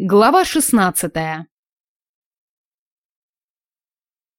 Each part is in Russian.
Глава 16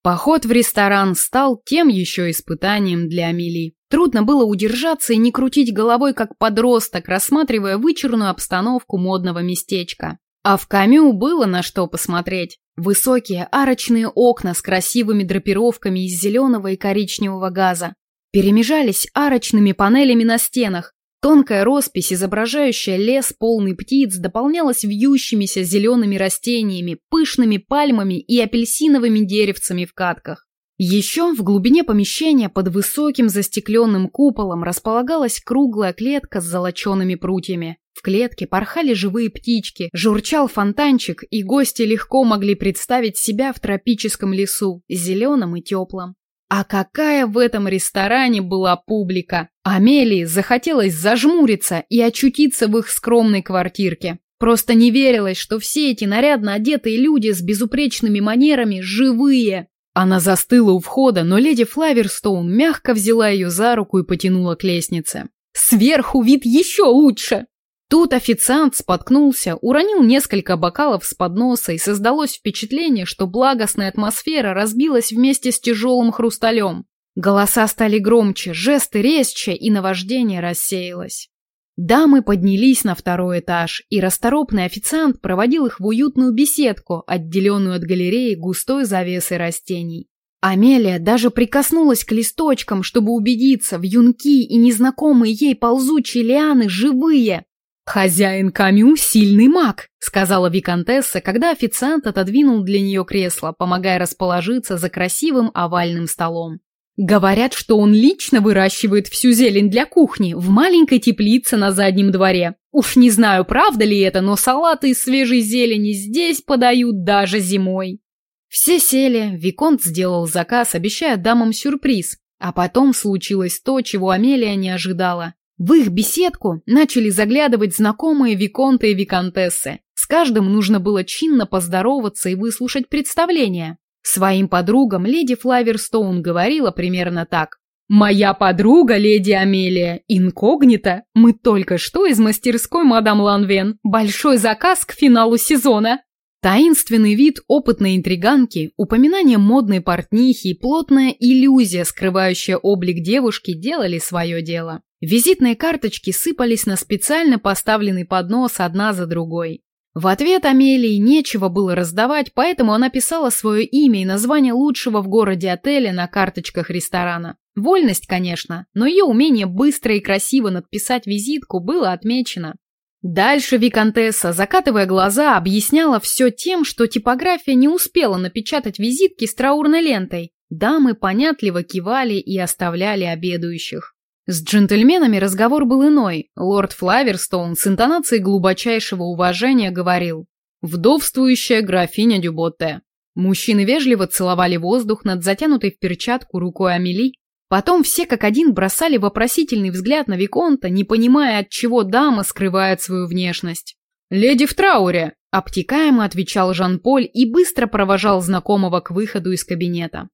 Поход в ресторан стал тем еще испытанием для Амели. Трудно было удержаться и не крутить головой, как подросток, рассматривая вычурную обстановку модного местечка. А в Камю было на что посмотреть. Высокие арочные окна с красивыми драпировками из зеленого и коричневого газа перемежались арочными панелями на стенах, Тонкая роспись, изображающая лес полный птиц, дополнялась вьющимися зелеными растениями, пышными пальмами и апельсиновыми деревцами в катках. Еще в глубине помещения под высоким застекленным куполом располагалась круглая клетка с золочеными прутьями. В клетке порхали живые птички, журчал фонтанчик, и гости легко могли представить себя в тропическом лесу, зеленом и теплом. А какая в этом ресторане была публика! Амелии захотелось зажмуриться и очутиться в их скромной квартирке. Просто не верилось, что все эти нарядно одетые люди с безупречными манерами живые. Она застыла у входа, но леди Флаверстоун мягко взяла ее за руку и потянула к лестнице. «Сверху вид еще лучше!» Тут официант споткнулся, уронил несколько бокалов с подноса, и создалось впечатление, что благостная атмосфера разбилась вместе с тяжелым хрусталем. Голоса стали громче, жесты резче, и наваждение рассеялось. Дамы поднялись на второй этаж, и расторопный официант проводил их в уютную беседку, отделенную от галереи густой завесой растений. Амелия даже прикоснулась к листочкам, чтобы убедиться, в юнки и незнакомые ей ползучие лианы живые. «Хозяин Камю – сильный маг», – сказала Викантесса, когда официант отодвинул для нее кресло, помогая расположиться за красивым овальным столом. Говорят, что он лично выращивает всю зелень для кухни в маленькой теплице на заднем дворе. Уж не знаю, правда ли это, но салаты из свежей зелени здесь подают даже зимой. Все сели, Виконт сделал заказ, обещая дамам сюрприз. А потом случилось то, чего Амелия не ожидала. В их беседку начали заглядывать знакомые виконты и виконтессы. С каждым нужно было чинно поздороваться и выслушать представление. Своим подругам леди Флаверстоун говорила примерно так. «Моя подруга, леди Амелия, инкогнито. Мы только что из мастерской мадам Ланвен. Большой заказ к финалу сезона». Таинственный вид опытной интриганки, упоминание модной портнихи и плотная иллюзия, скрывающая облик девушки, делали свое дело. Визитные карточки сыпались на специально поставленный поднос одна за другой. В ответ Амелии нечего было раздавать, поэтому она писала свое имя и название лучшего в городе отеля на карточках ресторана. Вольность, конечно, но ее умение быстро и красиво надписать визитку было отмечено. Дальше Викантесса, закатывая глаза, объясняла все тем, что типография не успела напечатать визитки с траурной лентой. Дамы понятливо кивали и оставляли обедающих. С джентльменами разговор был иной. Лорд Флаверстоун с интонацией глубочайшего уважения говорил «Вдовствующая графиня Дюботте». Мужчины вежливо целовали воздух над затянутой в перчатку рукой Амели, Потом все как один бросали вопросительный взгляд на Виконта, не понимая, от чего дама скрывает свою внешность. «Леди в трауре!» – обтекаемо отвечал Жан-Поль и быстро провожал знакомого к выходу из кабинета.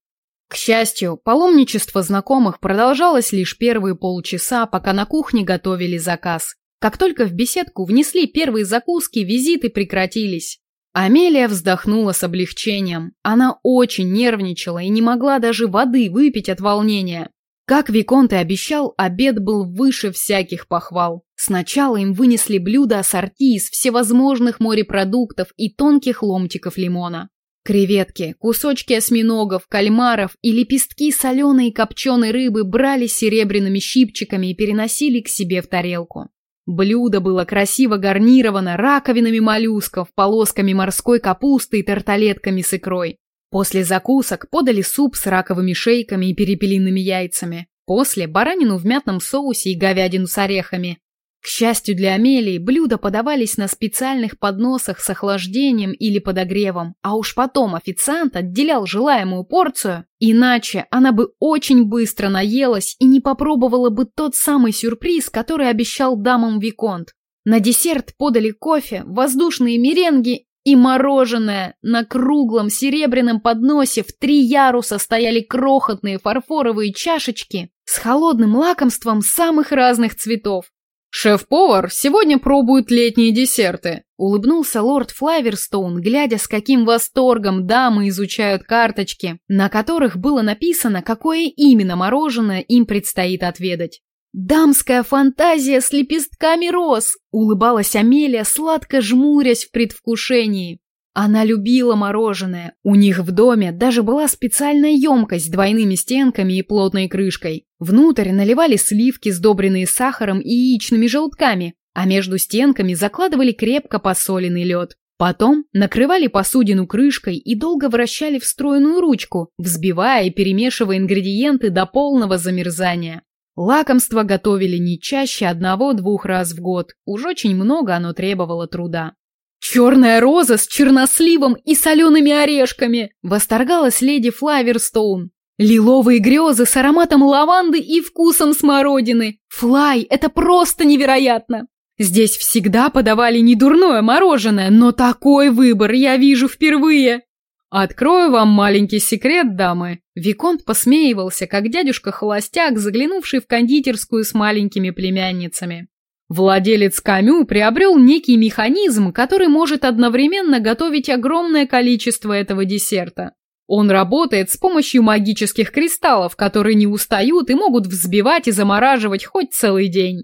К счастью, паломничество знакомых продолжалось лишь первые полчаса, пока на кухне готовили заказ. Как только в беседку внесли первые закуски, визиты прекратились. Амелия вздохнула с облегчением. Она очень нервничала и не могла даже воды выпить от волнения. Как Виконт и обещал, обед был выше всяких похвал. Сначала им вынесли блюда ассорти из всевозможных морепродуктов и тонких ломтиков лимона. Креветки, кусочки осьминогов, кальмаров и лепестки соленой и копченой рыбы брали серебряными щипчиками и переносили к себе в тарелку. Блюдо было красиво гарнировано раковинами моллюсков, полосками морской капусты и тарталетками с икрой. После закусок подали суп с раковыми шейками и перепелиными яйцами. После – баранину в мятном соусе и говядину с орехами. К счастью для Амелии, блюда подавались на специальных подносах с охлаждением или подогревом, а уж потом официант отделял желаемую порцию, иначе она бы очень быстро наелась и не попробовала бы тот самый сюрприз, который обещал дамам Виконт. На десерт подали кофе, воздушные меренги и мороженое. На круглом серебряном подносе в три яруса стояли крохотные фарфоровые чашечки с холодным лакомством самых разных цветов. «Шеф-повар сегодня пробует летние десерты», Улыбнулся лорд Флайверстоун, глядя, с каким восторгом дамы изучают карточки, на которых было написано, какое именно мороженое им предстоит отведать. «Дамская фантазия с лепестками роз!» — улыбалась Амелия, сладко жмурясь в предвкушении. Она любила мороженое. У них в доме даже была специальная емкость с двойными стенками и плотной крышкой. Внутрь наливали сливки, сдобренные сахаром и яичными желтками, а между стенками закладывали крепко посоленный лед. Потом накрывали посудину крышкой и долго вращали встроенную ручку, взбивая и перемешивая ингредиенты до полного замерзания. Лакомство готовили не чаще одного-двух раз в год, уж очень много оно требовало труда. «Черная роза с черносливом и солеными орешками!» – восторгалась леди Флаверстоун. «Лиловые грезы с ароматом лаванды и вкусом смородины! Флай, это просто невероятно!» Здесь всегда подавали недурное мороженое, но такой выбор я вижу впервые. Открою вам маленький секрет, дамы. Виконт посмеивался, как дядюшка-холостяк, заглянувший в кондитерскую с маленькими племянницами. Владелец Камю приобрел некий механизм, который может одновременно готовить огромное количество этого десерта. Он работает с помощью магических кристаллов, которые не устают и могут взбивать и замораживать хоть целый день.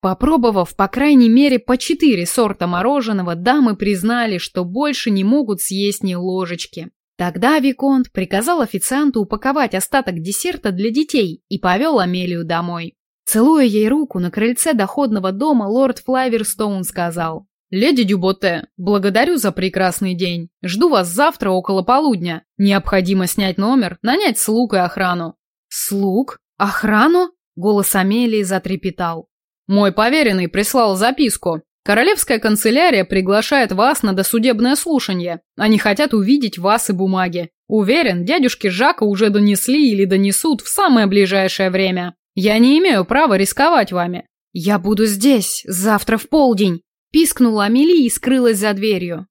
Попробовав, по крайней мере, по четыре сорта мороженого, дамы признали, что больше не могут съесть ни ложечки. Тогда Виконт приказал официанту упаковать остаток десерта для детей и повел Амелию домой. Целуя ей руку на крыльце доходного дома, лорд Флайверстоун сказал, «Леди Дюботе, благодарю за прекрасный день. Жду вас завтра около полудня. Необходимо снять номер, нанять слуг и охрану». «Слуг? Охрану?» Голос Амелии затрепетал. Мой поверенный прислал записку. Королевская канцелярия приглашает вас на досудебное слушание. Они хотят увидеть вас и бумаги. Уверен, дядюшки Жака уже донесли или донесут в самое ближайшее время. Я не имею права рисковать вами. Я буду здесь, завтра в полдень. Пискнула Амели и скрылась за дверью.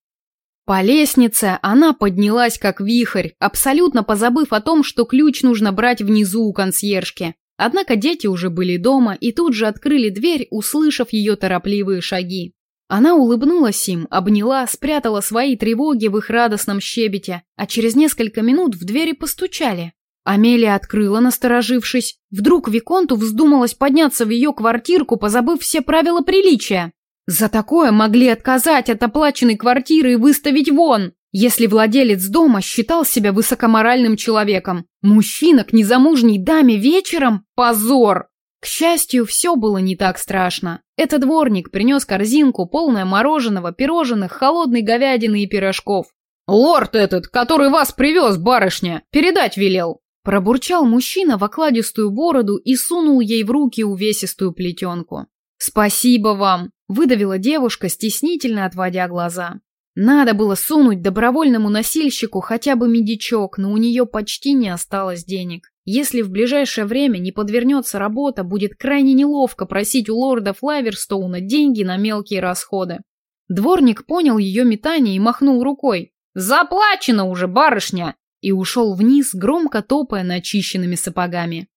По лестнице она поднялась как вихрь, абсолютно позабыв о том, что ключ нужно брать внизу у консьержки. Однако дети уже были дома и тут же открыли дверь, услышав ее торопливые шаги. Она улыбнулась им, обняла, спрятала свои тревоги в их радостном щебете, а через несколько минут в двери постучали. Амелия открыла, насторожившись. Вдруг Виконту вздумалось подняться в ее квартирку, позабыв все правила приличия. За такое могли отказать от оплаченной квартиры и выставить вон. Если владелец дома считал себя высокоморальным человеком, мужчина к незамужней даме вечером – позор! К счастью, все было не так страшно. Этот дворник принес корзинку, полное мороженого, пирожных, холодной говядины и пирожков. «Лорд этот, который вас привез, барышня, передать велел!» Пробурчал мужчина в окладистую бороду и сунул ей в руки увесистую плетенку. «Спасибо вам!» – выдавила девушка, стеснительно отводя глаза. Надо было сунуть добровольному носильщику хотя бы медичок, но у нее почти не осталось денег. Если в ближайшее время не подвернется работа, будет крайне неловко просить у лорда Флаверстоуна деньги на мелкие расходы. Дворник понял ее метание и махнул рукой. «Заплачено уже, барышня!» И ушел вниз, громко топая начищенными сапогами.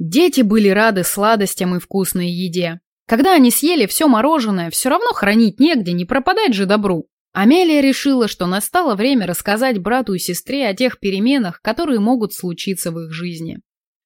Дети были рады сладостям и вкусной еде. Когда они съели все мороженое, все равно хранить негде, не пропадать же добру. Амелия решила, что настало время рассказать брату и сестре о тех переменах, которые могут случиться в их жизни.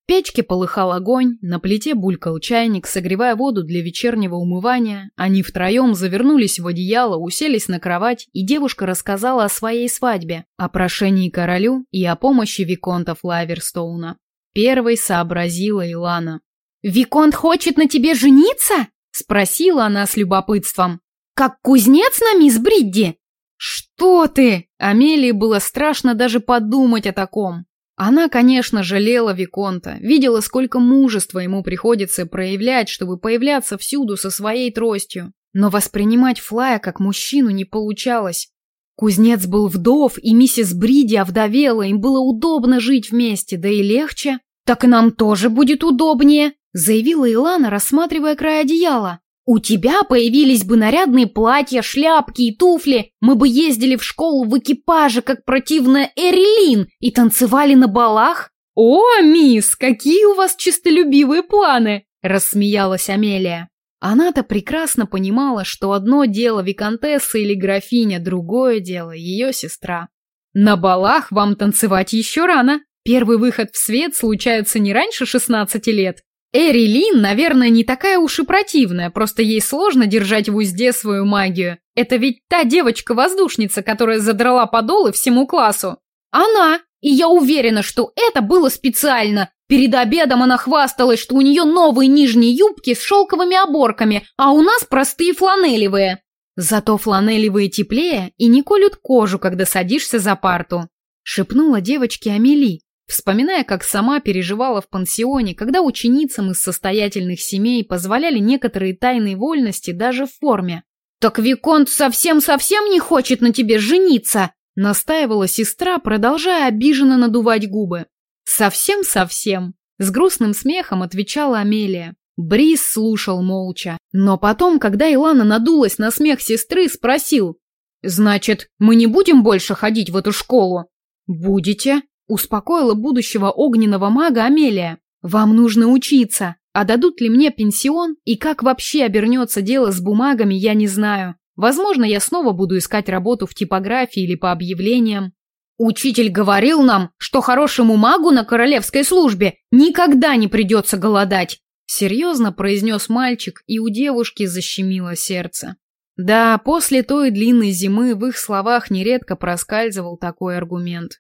Печке полыхал огонь, на плите булькал чайник, согревая воду для вечернего умывания. Они втроем завернулись в одеяло, уселись на кровать, и девушка рассказала о своей свадьбе, о прошении королю и о помощи Виконта Флаверстоуна. Первой сообразила Илана. «Виконт хочет на тебе жениться?» – спросила она с любопытством. «Как кузнец на мисс Бридди?» «Что ты?» Амелии было страшно даже подумать о таком. Она, конечно, жалела Виконта, видела, сколько мужества ему приходится проявлять, чтобы появляться всюду со своей тростью. Но воспринимать Флая как мужчину не получалось. Кузнец был вдов, и миссис Бриди овдовела, им было удобно жить вместе, да и легче. «Так и нам тоже будет удобнее», — заявила Илана, рассматривая край одеяла. У тебя появились бы нарядные платья, шляпки и туфли, мы бы ездили в школу в экипаже, как противная Эрилин, и танцевали на балах. О, мисс, какие у вас чистолюбивые планы, рассмеялась Амелия. Она-то прекрасно понимала, что одно дело виконтесса или графиня, другое дело ее сестра. На балах вам танцевать еще рано. Первый выход в свет случается не раньше 16 лет. Эри Лин, наверное, не такая уж и противная, просто ей сложно держать в узде свою магию. Это ведь та девочка-воздушница, которая задрала подолы всему классу. Она! И я уверена, что это было специально. Перед обедом она хвасталась, что у нее новые нижние юбки с шелковыми оборками, а у нас простые фланелевые. Зато фланелевые теплее и не колют кожу, когда садишься за парту. Шепнула девочке Амели, вспоминая, как сама переживала в пансионе, когда ученицам из состоятельных семей позволяли некоторые тайные вольности даже в форме. «Так Виконт совсем-совсем не хочет на тебе жениться!» настаивала сестра, продолжая обиженно надувать губы. «Совсем-совсем!» С грустным смехом отвечала Амелия. Брис слушал молча, но потом, когда Илана надулась на смех сестры, спросил. «Значит, мы не будем больше ходить в эту школу?» «Будете», — успокоила будущего огненного мага Амелия. «Вам нужно учиться, а дадут ли мне пенсион и как вообще обернется дело с бумагами, я не знаю. Возможно, я снова буду искать работу в типографии или по объявлениям. Учитель говорил нам, что хорошему магу на королевской службе никогда не придется голодать. Серьезно произнес мальчик, и у девушки защемило сердце. Да, после той длинной зимы в их словах нередко проскальзывал такой аргумент.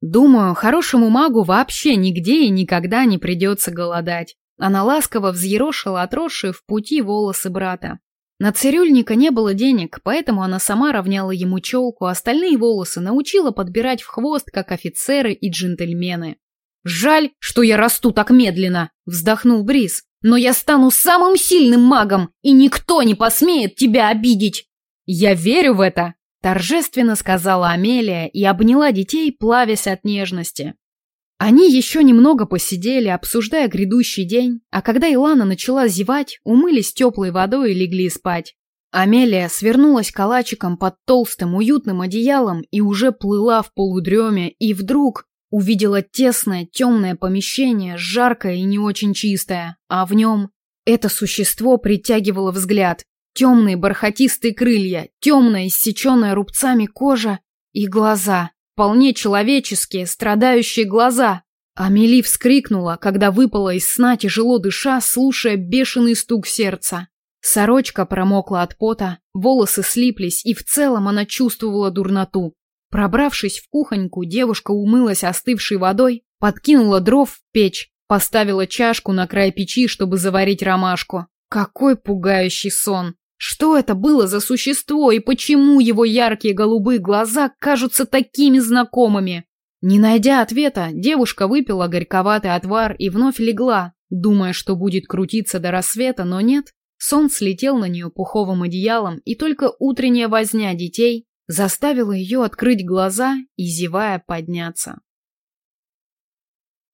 Думаю, хорошему магу вообще нигде и никогда не придется голодать. Она ласково взъерошила отросшие в пути волосы брата. На цирюльника не было денег, поэтому она сама равняла ему челку, остальные волосы научила подбирать в хвост, как офицеры и джентльмены. «Жаль, что я расту так медленно», — вздохнул Брис. «Но я стану самым сильным магом, и никто не посмеет тебя обидеть!» «Я верю в это!» — торжественно сказала Амелия и обняла детей, плавясь от нежности. Они еще немного посидели, обсуждая грядущий день, а когда Илана начала зевать, умылись теплой водой и легли спать. Амелия свернулась калачиком под толстым уютным одеялом и уже плыла в полудреме, и вдруг увидела тесное темное помещение, жаркое и не очень чистое, а в нем это существо притягивало взгляд. Темные бархатистые крылья, темная иссеченная рубцами кожа и глаза. Вполне человеческие, страдающие глаза. Амели вскрикнула, когда выпала из сна, тяжело дыша, слушая бешеный стук сердца. Сорочка промокла от пота, волосы слиплись, и в целом она чувствовала дурноту. Пробравшись в кухоньку, девушка умылась остывшей водой, подкинула дров в печь, поставила чашку на край печи, чтобы заварить ромашку. Какой пугающий сон! Что это было за существо и почему его яркие голубые глаза кажутся такими знакомыми? Не найдя ответа, девушка выпила горьковатый отвар и вновь легла, думая, что будет крутиться до рассвета, но нет. Сон слетел на нее пуховым одеялом, и только утренняя возня детей заставила ее открыть глаза и, зевая, подняться.